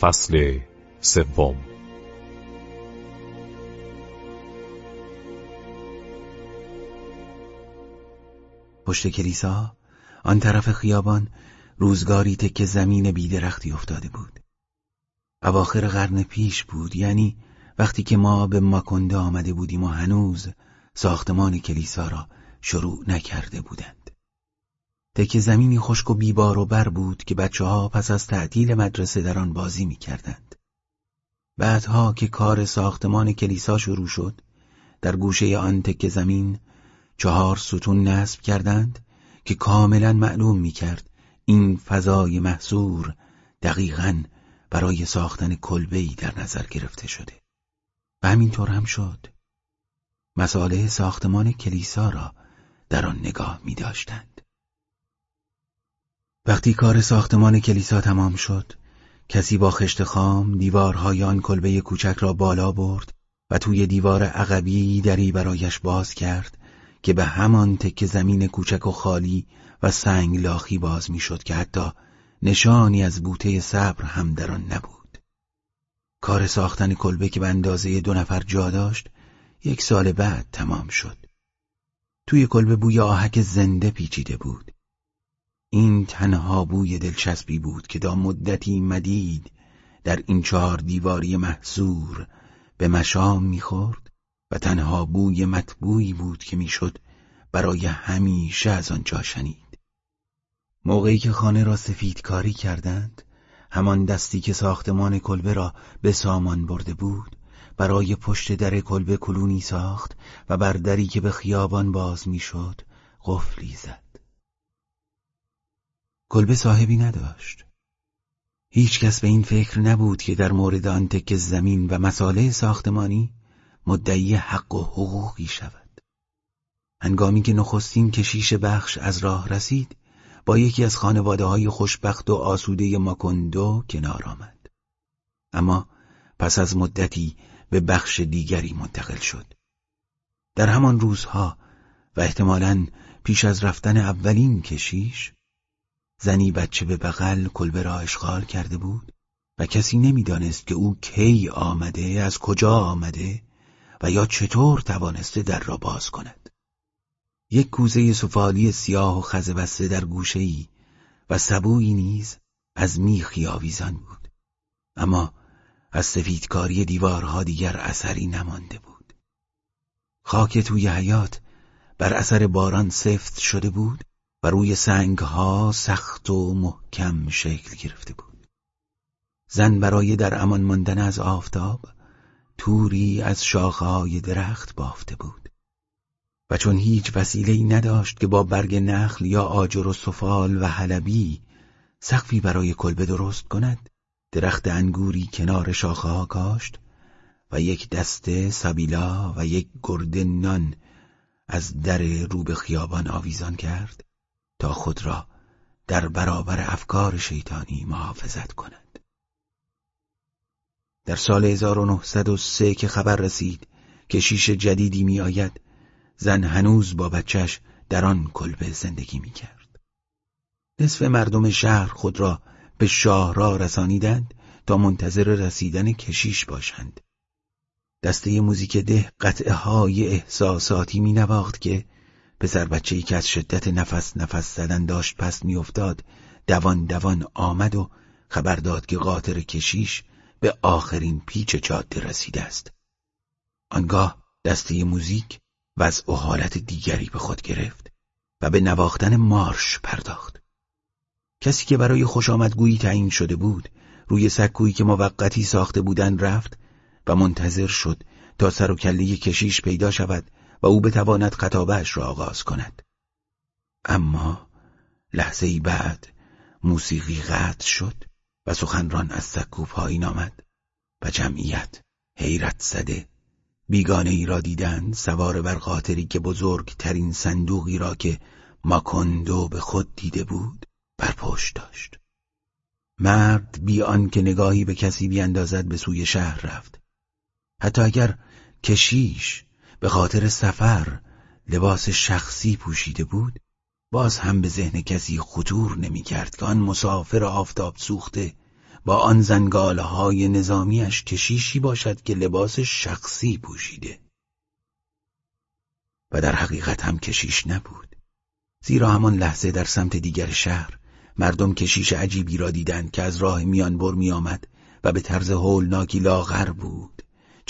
فصل سوم. پشت کلیسا آن طرف خیابان روزگاری تک زمین بیدرختی افتاده بود. اواخر قرن پیش بود یعنی وقتی که ما به ماکنده آمده بودیم و هنوز ساختمان کلیسا را شروع نکرده بودند. تک زمینی خشک و بیبار و بر بود که بچه ها پس از تعطیل مدرسه در آن بازی می کردند. بعدها که کار ساختمان کلیسا شروع شد در گوشه آن تک زمین چهار ستون نصب کردند که کاملا معلوم می کرد این فضای محصور دقیقا برای ساختن کلبهی در نظر گرفته شده و همینطور هم شد مساله ساختمان کلیسا را در آن نگاه می داشتند. وقتی کار ساختمان کلیسا تمام شد کسی با خشت خام دیوارهای آن کلبه کوچک را بالا برد و توی دیوار عقبی دری برایش باز کرد که به همان تک زمین کوچک و خالی و سنگ لاخی باز می‌شد که حتی نشانی از بوته صبر هم در آن نبود. کار ساختن کلبه که به اندازه دو نفر جا داشت یک سال بعد تمام شد. توی کلبه بوی آهک زنده پیچیده بود. این تنها بوی دلچسبی بود که دا مدتی مدید در این چهار دیواری محصور به مشام می‌خورد و تنها بوی مطبوعی بود که می‌شد برای همیشه از آنجا شنید. موقعی که خانه را سفید کاری کردند همان دستی که ساختمان کلبه را به سامان برده بود برای پشت در کلبه کلونی ساخت و بر دری که به خیابان باز می‌شد قفلی زد. کلبه صاحبی نداشت. هیچ کس به این فکر نبود که در مورد آن تک زمین و مساله ساختمانی مدعی حق و حقوقی شود. هنگامی که نخستین کشیش بخش از راه رسید با یکی از خانواده های خوشبخت و آسوده ماکندو کنار آمد. اما پس از مدتی به بخش دیگری منتقل شد. در همان روزها و احتمالاً پیش از رفتن اولین کشیش زنی بچه به بغل کلبه را اشغال کرده بود و کسی نمی‌دانست که او کی آمده از کجا آمده و یا چطور توانسته در را باز کند. یک کوزه سفالی سیاه و خزه بسته در گوشه ای و سبویی نیز از میخی آویزان بود. اما از سفیدکاری دیوارها دیگر اثری نمانده بود. خاک توی حیات بر اثر باران سفت شده بود و روی سنگها سخت و محکم شکل گرفته بود. زن برای در امان ماندن از آفتاب توری از شاخهای درخت بافته بود. و چون هیچ وسیله ای نداشت که با برگ نخل یا آجر و سفال و حلبی سقفی برای کلبه درست کند درخت انگوری کنار شاخه ها کاشت و یک دسته سبیلا و یک گرد نان از در رو به خیابان آویزان کرد تا خود را در برابر افکار شیطانی محافظت کند در سال 1903 که خبر رسید که شیش جدیدی می آید زن هنوز با بچهش در آن کلبه زندگی می کرد. نصف مردم شهر خود را به شاه را رسانیدند تا منتظر رسیدن کشیش باشند. دسته موزیک ده قطعه های احساساتی می نواخت که پسر بچه ای که از شدت نفس نفس زدن داشت پس میافتاد دوان دوان آمد و خبر داد که قاطر کشیش به آخرین پیچ جاده رسیده است. آنگاه دسته موزیک وضع و حالت دیگری به خود گرفت و به نواختن مارش پرداخت. کسی که برای خوش آمدگویی تعیین شده بود روی سکویی که موقتی ساخته بودند رفت و منتظر شد تا سر و کله کشیش پیدا شود و او بتواند خطابهش را آغاز کند. اما لحظه ای بعد موسیقی قطع شد و سخنران از سکو پایین آمد و جمعیت حیرت زده. بیگانه ای را دیدند سوار بر خاطری که بزرگترین صندوقی را که ماکندو به خود دیده بود بر پشت داشت. مرد بی که نگاهی به کسی بیاندازد به سوی شهر رفت. حتی اگر کشیش به خاطر سفر لباس شخصی پوشیده بود باز هم به ذهن کسی خطور نمی‌کرد که آن مسافر آفتاب سوخته با آن زنگاله های نظامیش کشیشی باشد که لباس شخصی پوشیده. و در حقیقت هم کشیش نبود زیرا همان لحظه در سمت دیگر شهر مردم کشیش عجیبی را دیدند که از راه میانبر میآمد و به طرز هولناکی لاغر بود.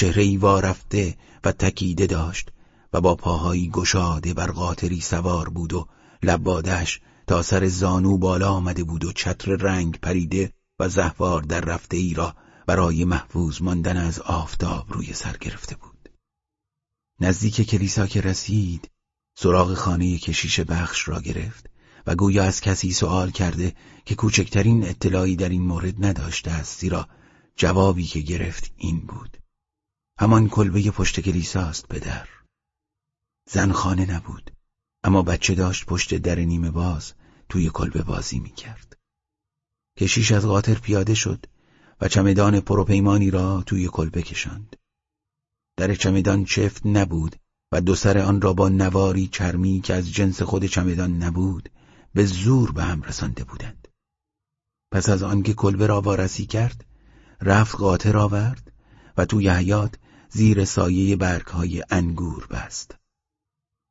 چهره ای وارفته و تکیده داشت و با پاهایی گشاده بر قاطری سوار بود و لبادش تا سر زانو بالا آمده بود و چتر رنگ پریده و زهوار در رفته ای را برای محفوظ ماندن از آفتاب روی سر گرفته بود. نزدیک کلیسا که رسید سراغ خانه کشیش بخش را گرفت و گویا از کسی سوال کرده که کوچکترین اطلاعی در این مورد نداشته است زیرا جوابی که گرفت این بود. همان کلبه پشت کلیساست پدر. زن خانه نبود اما بچه داشت پشت در نیمه باز توی کلبه بازی می‌کرد. کشیش از قاطر پیاده شد و چمدان پروپیمانی را توی کلبه کشاند. در چمدان چفت نبود و دو سر آن را با نواری چرمی که از جنس خود چمدان نبود به زور به هم رسانده بودند. پس از آنکه کلبه را وارسی کرد رفت قاطر آورد و توی حیات زیر سایه برگهای انگور بست.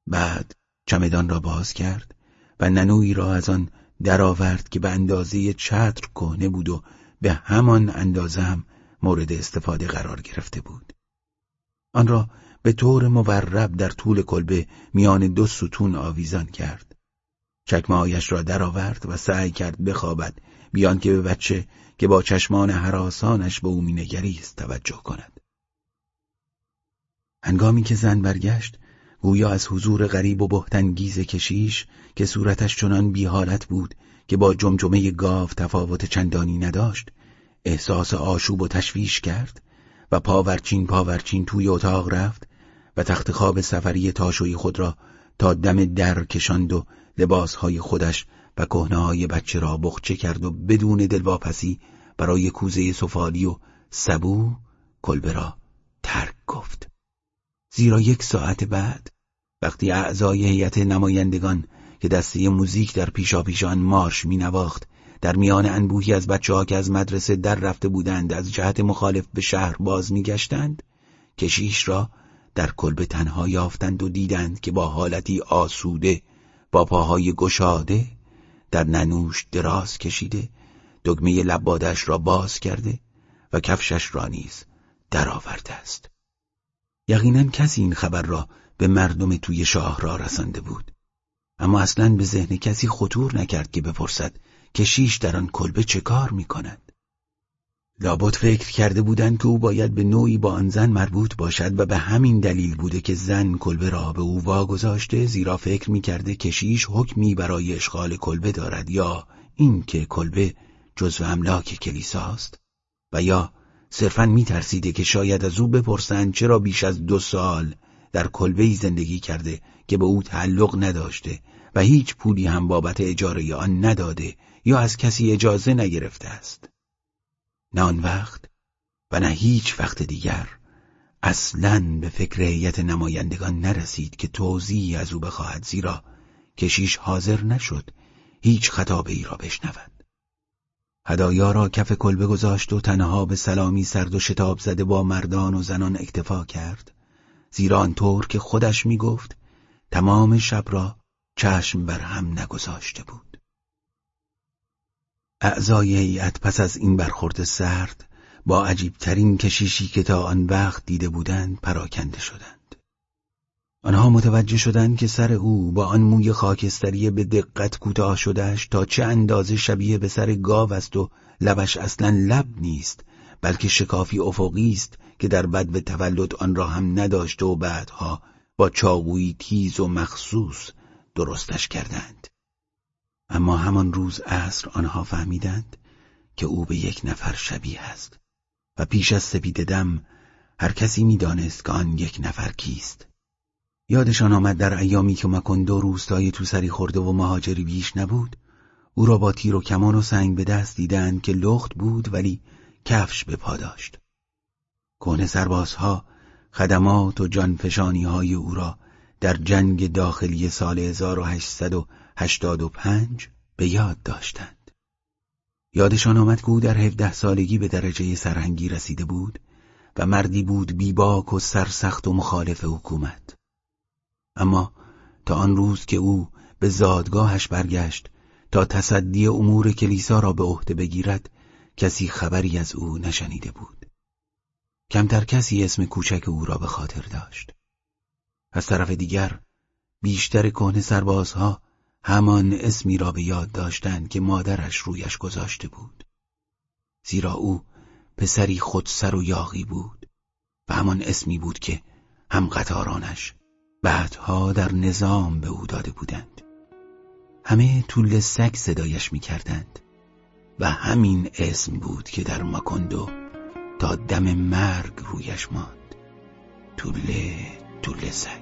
بعد چمدان را باز کرد و ننوی را از آن درآورد که به اندازه چتر کهنه بود و به همان اندازه هم مورد استفاده قرار گرفته بود. آن را به طور مورب در طول کلبه میان دو ستون آویزان کرد. چکمهایش را درآورد و سعی کرد بخوابد بیان که به بچه که با چشمان حراسانش به او مینگریست توجه کند. هنگامی که زن برگشت گویا از حضور غریب و بهتنگیز کشیش که صورتش چنان بیحالت بود که با جمجمه گاو تفاوت چندانی نداشت احساس آشوب و تشویش کرد و پاورچین پاورچین توی اتاق رفت و تخت خواب سفری تاشوی خود را تا دم در کشاند و لباسهای خودش و کهنه بچه را بخچه کرد و بدون دلواپسی برای کوزه سفالی و سبو کلبه را ترک گفت. زیرا یک ساعت بعد وقتی اعضای هیئت نمایندگان که دسته موزیک در پیشا پیشان مارش می نواخت در میان انبوهی از بچه ها که از مدرسه در رفته بودند از جهت مخالف به شهر باز می گشتند کشیش را در کلبه تنها یافتند و دیدند که با حالتی آسوده با پاهای گشاده در ننوش دراز کشیده دگمه لبادش را باز کرده و کفشش را نیز درآورده است. یقینا کسی این خبر را به مردم توی شاه را رسانده بود. اما اصلا به ذهن کسی خطور نکرد که بپرسد کشیش در آن کلبه چه کار می کند لابد فکر کرده بودند که او باید به نوعی با آن زن مربوط باشد و به همین دلیل بوده که زن کلبه را به او واگذاشته زیرا فکر می کرده کشیش حکمی برای اشغال کلبه دارد یا اینکه کلبه جزو املاک کلیساست و یا صرفا می ترسیده که شاید از او بپرسند چرا بیش از دو سال در کلبه زندگی کرده که به او تعلق نداشته و هیچ پولی هم بابت اجاره آن نداده یا از کسی اجازه نگرفته است. نه آن وقت و نه هیچ وقت دیگر اصلا به فکر هیئت نمایندگان نرسید که توضیحی از او بخواهد زیرا کشیش حاضر نشد هیچ خطابه را بشنود. هدایا را کف کلبه گذاشت و تنها به سلامی سرد و شتاب زده با مردان و زنان اکتفا کرد. زیرا آنطور که خودش می‌گفت تمام شب را چشم بر هم نگذاشته بود. اعضای هیئت پس از این برخورد سرد با عجیبترین کشیشی که تا آن وقت دیده بودند پراکنده شدند. آنها متوجه شدند که سر او با آن موی خاکستری به دقت کوتاه شدهش تا چه اندازه شبیه به سر گاو است و لبش اصلا لب نیست بلکه شکافی افقی است که در بد به تولد آن را هم نداشته و بعدها با چاقویی تیز و مخصوص درستش کردند. اما همان روز عصر آنها فهمیدند که او به یک نفر شبیه است و پیش از سپید دم هر کسی می‌دانست که آن یک نفر کیست. یادشان آمد در ایامی که مکندو روستای تو سری خورده و مهاجری بیش نبود او را با تیر و کمان و سنگ به دست دیدند که لخت بود ولی کفش به پا داشت. کهنه سربازها خدمات و جانفشانی های او را در جنگ داخلی سال 1885 به یاد داشتند. یادشان آمد که او در هفده سالگی به درجه سرهنگی رسیده بود و مردی بود بیباک و سرسخت و مخالف حکومت. اما تا آن روز که او به زادگاهش برگشت تا تصدی امور کلیسا را به عهده بگیرد کسی خبری از او نشنیده بود. کمتر کسی اسم کوچک او را به خاطر داشت. از طرف دیگر بیشتر کهنه سربازها همان اسمی را به یاد داشتند که مادرش رویش گذاشته بود. زیرا او پسری خودسر و یاغی بود و همان اسمی بود که هم قطارانش بعدها در نظام به او داده بودند. همه طول سگ صدایش می کردند و همین اسم بود که در ماکندو تا دم مرگ رویش ماند. طول طول سگ.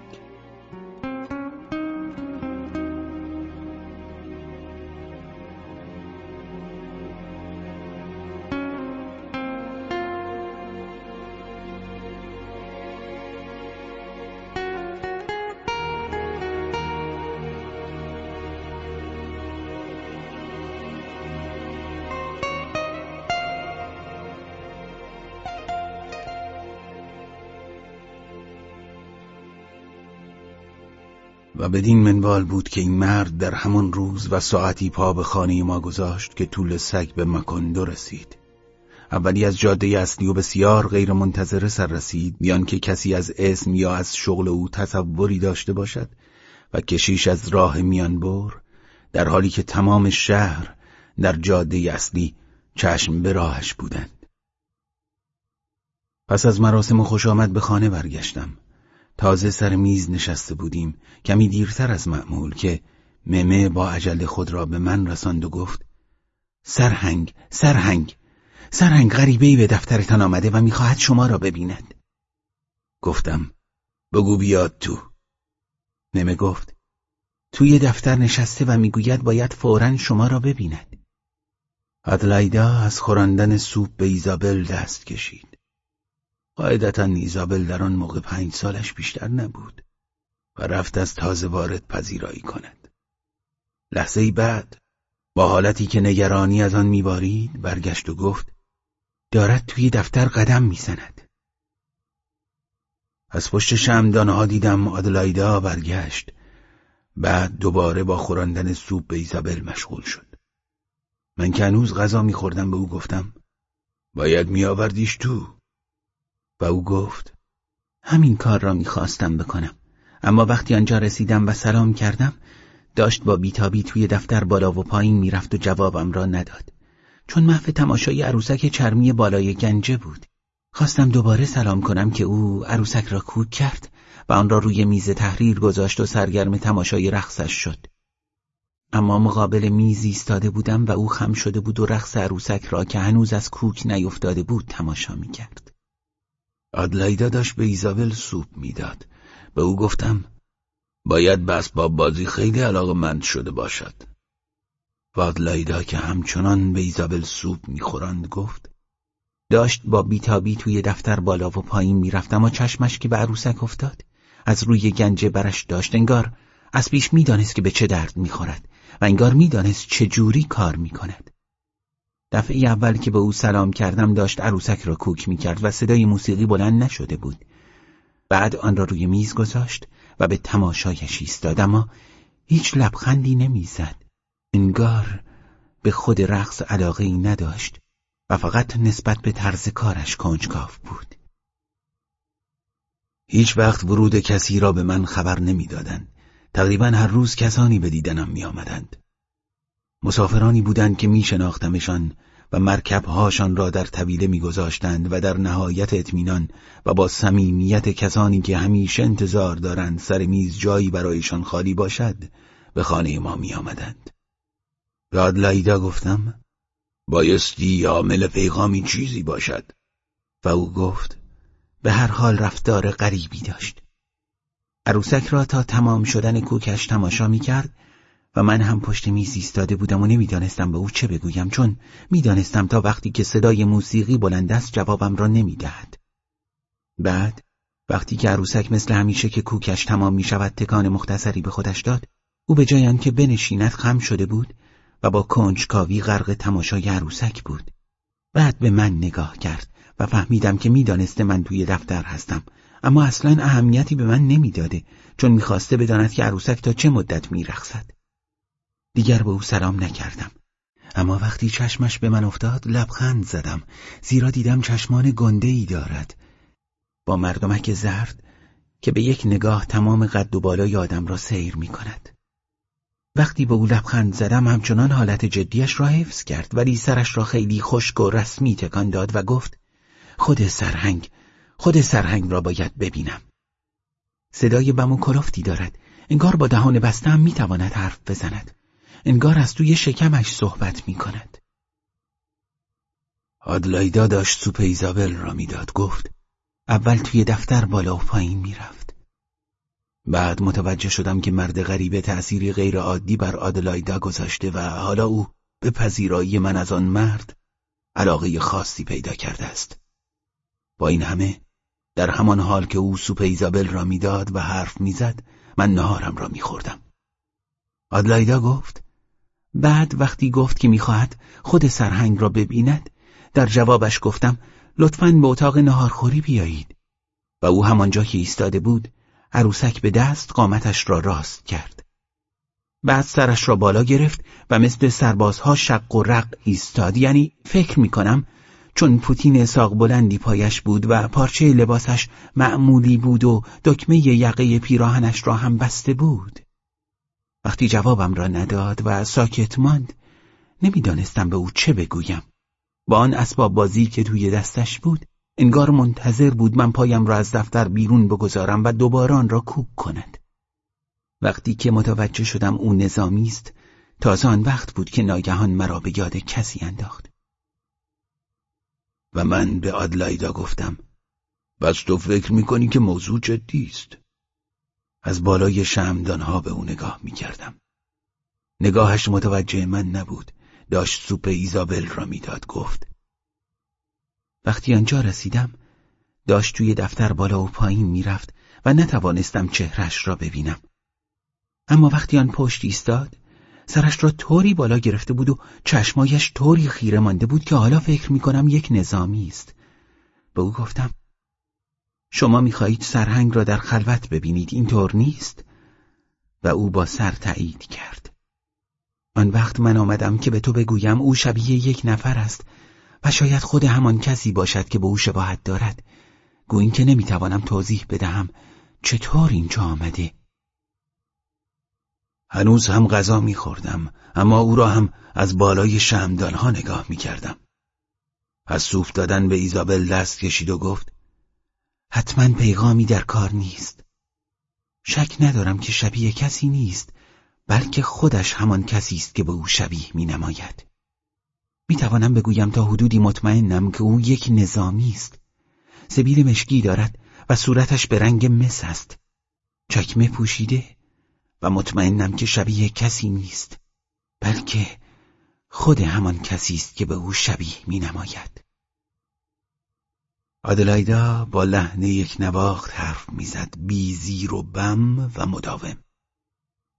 بدین منوال بود که این مرد در همان روز و ساعتی پا به خانه ما گذاشت که طول سگ به مکندو رسید. اولی از جاده اصلی و بسیار غیر منتظره سر رسید بیان که کسی از اسم یا از شغل او تصوری داشته باشد و کشیش از راه میان بر در حالی که تمام شهر در جاده اصلی چشم به راهش بودند. پس از مراسم خوش آمد به خانه برگشتم. تازه سر میز نشسته بودیم. کمی دیرتر از معمول که ممه با عجله خود را به من رساند و گفت سرهنگ سرهنگ سرهنگ غریبهای به دفترتان آمده و می‌خواهد شما را ببیند. گفتم بگو بیاد تو. ممه گفت توی دفتر نشسته و می‌گوید باید فورا شما را ببیند. ادلایدا از خوراندن سوپ به ایزابل دست کشید. قاعدتا ایزابل در آن موقع پنج سالش بیشتر نبود و رفت از تازه وارد پذیرایی کند. لحظه ای بعد با حالتی که نگرانی از آن میبارید برگشت و گفت دارد توی دفتر قدم می‌زند. از پشت شمدانه ها دیدم آدلایدا برگشت. بعد دوباره با خوراندن سوپ به ایزابل مشغول شد. من که هنوز غذا میخوردم به او گفتم باید میآوردیش تو. و او گفت همین کار را می‌خواستم بکنم. اما وقتی آنجا رسیدم و سلام کردم داشت با بیتابی توی دفتر بالا و پایین می‌رفت و جوابم را نداد. چون محو تماشای عروسک چرمی بالای گنجه بود خواستم دوباره سلام کنم که او عروسک را کوک کرد و آن را روی میز تحریر گذاشت و سرگرم تماشای رقصش شد. اما مقابل میز ایستاده بودم و او خم شده بود و رقص عروسک را که هنوز از کوک نیفتاده بود تماشا می‌کرد. آدلایدا داشت به ایزابل سوپ می‌داد. به او گفتم باید بس با بازی خیلی علاقه مند شده باشد. و آدلایدا که همچنان به ایزابل سوپ می‌خورند گفت داشت با بیتابی توی دفتر بالا و پایین می‌رفت اما چشمش که به عروسک افتاد از روی گنجه برش داشت انگار از پیش می‌دانست که به چه درد می‌خورد و انگار می‌دانست چه جوری کار می‌کند. دفعه اول که به او سلام کردم داشت عروسک را کوک می کرد و صدای موسیقی بلند نشده بود بعد آن را روی میز گذاشت و به تماشایش ایستاد اما هیچ لبخندی نمی‌زد انگار به خود رقص علاقه ای نداشت و فقط نسبت به طرز کارش کنجکاو بود هیچ وقت ورود کسی را به من خبر نمی‌دادند. تقریبا هر روز کسانی به دیدنم می آمدند. مسافرانی بودند که می شناختمشان و مرکبهاشان را در طویله میگذاشتند و در نهایت اطمینان و با صمیمیت کسانی که همیشه انتظار دارند سر میز جایی برایشان خالی باشد به خانه ما می آمدند. گفتم بایستی عامل پیغامی چیزی باشد و او گفت به هر حال رفتار غریبی داشت عروسک را تا تمام شدن کوکش تماشا می کرد و من هم پشت میز ایستاده بودم و نمی‌دانستم به او چه بگویم چون می‌دانستم تا وقتی که صدای موسیقی بلند است جوابم را نمی‌دهد. بعد وقتی که عروسک مثل همیشه که کوکش تمام می شود تکان مختصری به خودش داد او به جای آنکه بنشیند خم شده بود و با کنجکاوی غرق تماشای عروسک بود بعد به من نگاه کرد و فهمیدم که می‌دانسته من توی دفتر هستم اما اصلا اهمیتی به من نمی‌داده چون می‌خواسته بداند که عروسک تا چه مدت میرخصد دیگر به او سلام نکردم. اما وقتی چشمش به من افتاد لبخند زدم زیرا دیدم چشمان گنده ای دارد. با مردمک زرد که به یک نگاه تمام قد و بالای آدم را سیر می کند. وقتی به او لبخند زدم همچنان حالت جدیش را حفظ کرد ولی سرش را خیلی خشک و رسمی تکان داد و گفت خود سرهنگ خود سرهنگ را باید ببینم. صدای بم و کلفتی دارد. انگار با دهان بسته هم می‌تواند حرف بزند. انگار از توی شکمش صحبت می کند آدلایدا داشت سوپ ایزابل را می‌داد گفت اول توی دفتر بالا و پایین می‌رفت. بعد متوجه شدم که مرد غریبه تأثیری غیر عادی بر آدلایدا گذاشته و حالا او به پذیرایی من از آن مرد علاقه خاصی پیدا کرده است. با این همه در همان حال که او سوپ ایزابل را می‌داد و حرف می‌زد من نهارم را میخوردم. آدلایدا گفت بعد وقتی گفت که می‌خواهد خود سرهنگ را ببیند در جوابش گفتم لطفا به اتاق نهارخوری بیایید. و او همانجا که ایستاده بود عروسک به دست قامتش را راست کرد. بعد سرش را بالا گرفت و مثل سربازها شق و رق ایستاد. یعنی فکر می‌کنم چون پوتین ساق بلندی پایش بود و پارچه لباسش معمولی بود و دکمه یقه پیراهنش را هم بسته بود. وقتی جوابم را نداد و ساکت ماند نمی‌دانستم به او چه بگویم. با آن اسباب بازی که توی دستش بود انگار منتظر بود من پایم را از دفتر بیرون بگذارم و دوباره آن را کوک کند. وقتی که متوجه شدم او نظامی است تازه آن وقت بود که ناگهان مرا به یاد کسی انداخت. و من به آدلایدا گفتم بس تو فکر می‌کنی که موضوع جدی است؟ از بالای شمدانها به او نگاه می‌کردم. نگاهش متوجه من نبود. داشت سوپ ایزابل را می‌داد. گفت وقتی آنجا رسیدم داشت توی دفتر بالا و پایین می‌رفت و نتوانستم چهرش را ببینم. اما وقتی آن پشت ایستاد سرش را طوری بالا گرفته بود و چشمایش طوری خیره مانده بود که حالا فکر می‌کنم یک نظامی است. به او گفتم شما می‌خواهید سرهنگ را در خلوت ببینید اینطور نیست؟ و او با سر تایید کرد. آن وقت من آمدم که به تو بگویم او شبیه یک نفر است و شاید خود همان کسی باشد که به او شباهت دارد. گویین که نمی‌توانم توضیح بدهم چطور اینجا آمده. هنوز هم غذا میخوردم اما او را هم از بالای شمدانها نگاه می‌کردم. از سوف دادن به ایزابل دست کشید و گفت حتما پیغامی در کار نیست شک ندارم که شبیه کسی نیست بلکه خودش همان کسی است که به او شبیه می نماید. می توانم بگویم تا حدودی مطمئنم که او یک نظامی است. سبیل مشکی دارد و صورتش به رنگ مس است. چکمه پوشیده و مطمئنم که شبیه کسی نیست بلکه خود همان کسی است که به او شبیه می نماید. آدلایدا با لحن یک نواخت حرف می‌زد. بی زیر و بم و مداوم.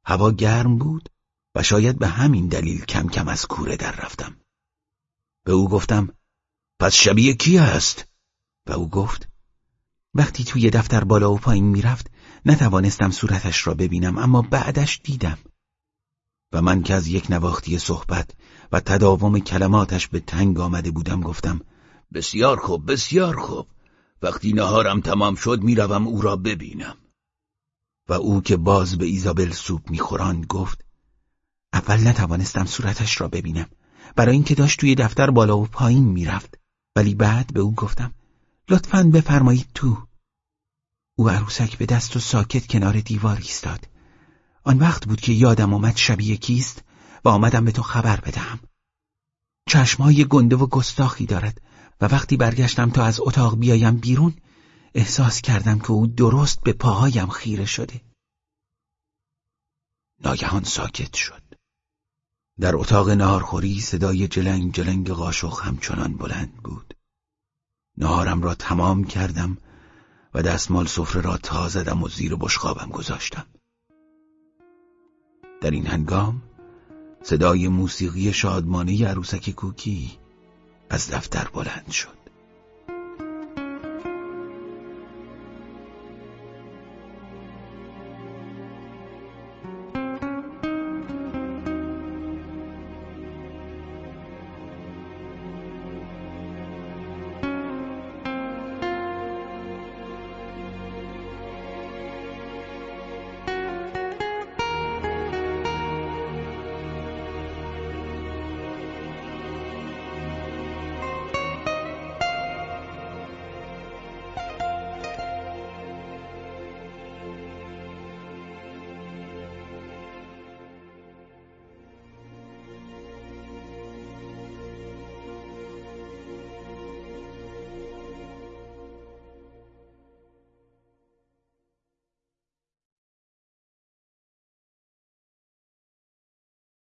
هوا گرم بود و شاید به همین دلیل کم کم از کوره در رفتم. به او گفتم پس شبیه کی است؟ و او گفت وقتی توی دفتر بالا و پایین می‌رفت نتوانستم صورتش را ببینم اما بعدش دیدم. و من که از یک نواختی صحبت و تداوم کلماتش به تنگ آمده بودم گفتم بسیار خوب بسیار خوب. وقتی نهارم تمام شد می‌روم او را ببینم. و او که باز به ایزابل سوپ میخوراند گفت اول نتوانستم صورتش را ببینم. برای اینکه داشت توی دفتر بالا و پایین می‌رفت. ولی بعد به او گفتم لطفا بفرمایید تو. او عروسک به دست و ساکت کنار دیوار ایستاد. آن وقت بود که یادم آمد شبیه کیست و آمدم به تو خبر بدهم. چشمهای گنده و گستاخی دارد. و وقتی برگشتم تا از اتاق بیایم بیرون احساس کردم که او درست به پاهایم خیره شده. ناگهان ساکت شد. در اتاق نهارخوری صدای جلنگ جلنگ قاشق همچنان بلند بود. نهارم را تمام کردم و دستمال سفره را تا زدم و زیر بشقابم گذاشتم. در این هنگام صدای موسیقی شادمانه عروسک کوکی از دفتر بلند شد.